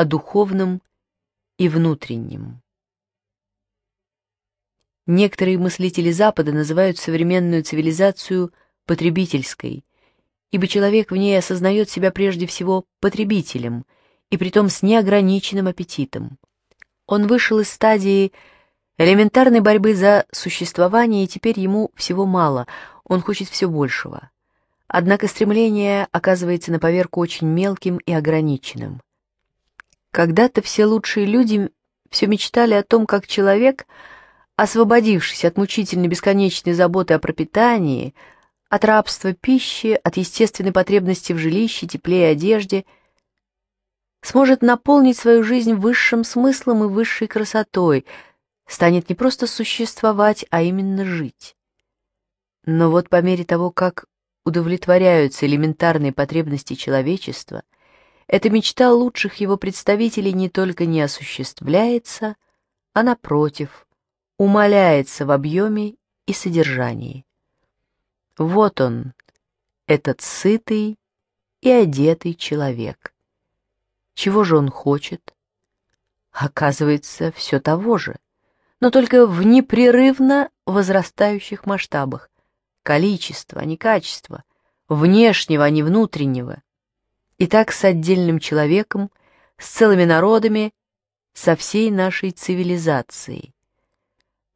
о духовном и внутреннем. Некоторые мыслители Запада называют современную цивилизацию потребительской, ибо человек в ней осознает себя прежде всего потребителем, и притом с неограниченным аппетитом. Он вышел из стадии элементарной борьбы за существование, и теперь ему всего мало, он хочет все большего. Однако стремление оказывается на поверку очень мелким и ограниченным. Когда-то все лучшие люди все мечтали о том, как человек, освободившись от мучительной бесконечной заботы о пропитании, от рабства пищи, от естественной потребности в жилище, тепле и одежде, сможет наполнить свою жизнь высшим смыслом и высшей красотой, станет не просто существовать, а именно жить. Но вот по мере того, как удовлетворяются элементарные потребности человечества, эта мечта лучших его представителей не только не осуществляется, а, напротив, умаляется в объеме и содержании. Вот он, этот сытый и одетый человек. Чего же он хочет? Оказывается, все того же, но только в непрерывно возрастающих масштабах. Количество, а не качество, внешнего, а не внутреннего и так с отдельным человеком, с целыми народами, со всей нашей цивилизацией.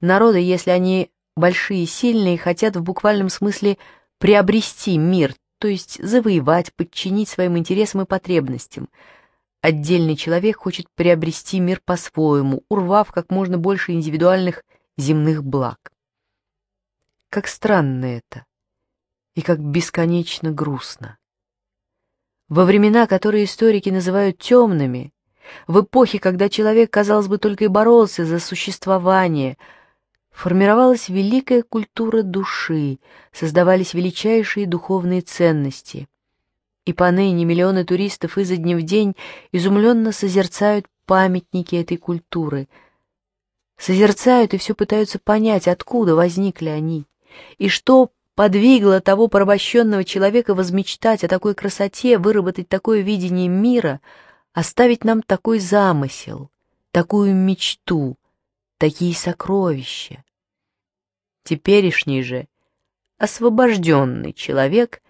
Народы, если они большие и сильные, хотят в буквальном смысле приобрести мир, то есть завоевать, подчинить своим интересам и потребностям. Отдельный человек хочет приобрести мир по-своему, урвав как можно больше индивидуальных земных благ. Как странно это, и как бесконечно грустно. Во времена, которые историки называют темными, в эпохе, когда человек, казалось бы, только и боролся за существование, формировалась великая культура души, создавались величайшие духовные ценности. И поныне миллионы туристов изо дня в день изумленно созерцают памятники этой культуры. Созерцают и все пытаются понять, откуда возникли они, и что подвигло того порабощенного человека возмечтать о такой красоте, выработать такое видение мира, оставить нам такой замысел, такую мечту, такие сокровища. Теперешний же освобожденный человек,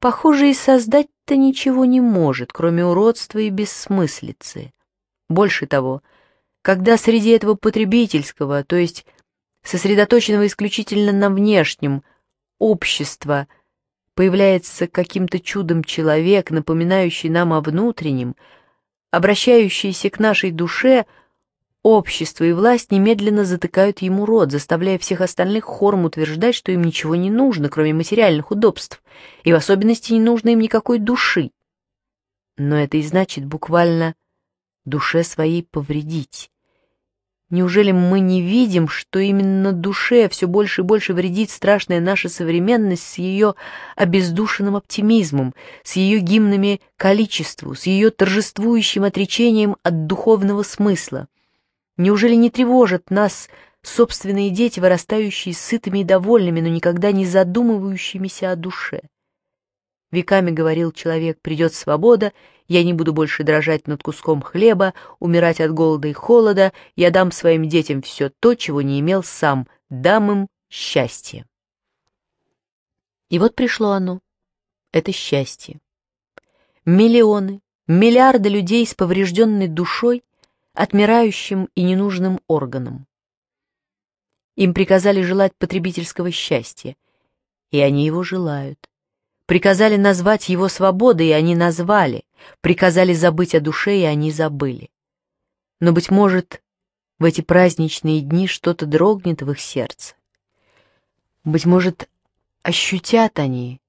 похоже, и создать-то ничего не может, кроме уродства и бессмыслицы. Больше того, когда среди этого потребительского, то есть сосредоточенного исключительно на внешнем, Общество появляется каким-то чудом человек, напоминающий нам о внутреннем, обращающийся к нашей душе, общество и власть немедленно затыкают ему рот, заставляя всех остальных хором утверждать, что им ничего не нужно, кроме материальных удобств, и в особенности не нужно им никакой души. Но это и значит буквально душе своей повредить, Неужели мы не видим, что именно душе все больше и больше вредит страшная наша современность с ее обездушенным оптимизмом, с ее гимнами количеству, с ее торжествующим отречением от духовного смысла? Неужели не тревожат нас собственные дети, вырастающие сытыми и довольными, но никогда не задумывающимися о душе? Веками говорил человек, придет свобода, я не буду больше дрожать над куском хлеба, умирать от голода и холода. Я дам своим детям все то, чего не имел сам. Дам им счастье. И вот пришло оно. Это счастье. Миллионы, миллиарды людей с поврежденной душой, отмирающим и ненужным органом. Им приказали желать потребительского счастья, и они его желают. Приказали назвать его свободой, и они назвали. Приказали забыть о душе, и они забыли. Но, быть может, в эти праздничные дни что-то дрогнет в их сердце. Быть может, ощутят они,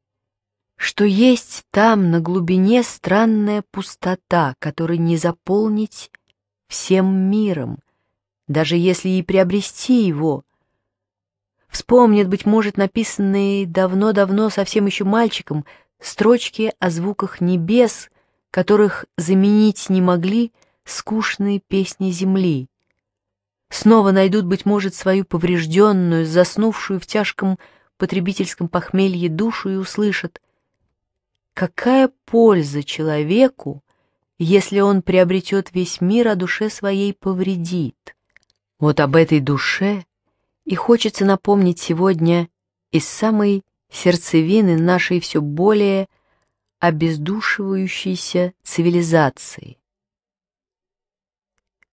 что есть там на глубине странная пустота, которой не заполнить всем миром, даже если и приобрести его. Вспомнят, быть может, написанные давно-давно совсем еще мальчиком строчки о звуках небес, которых заменить не могли скучные песни земли. Снова найдут, быть может, свою поврежденную, заснувшую в тяжком потребительском похмелье душу и услышат, какая польза человеку, если он приобретет весь мир, а душе своей повредит. Вот об этой душе и хочется напомнить сегодня из самой сердцевины нашей все более обездушивающейся цивилизации.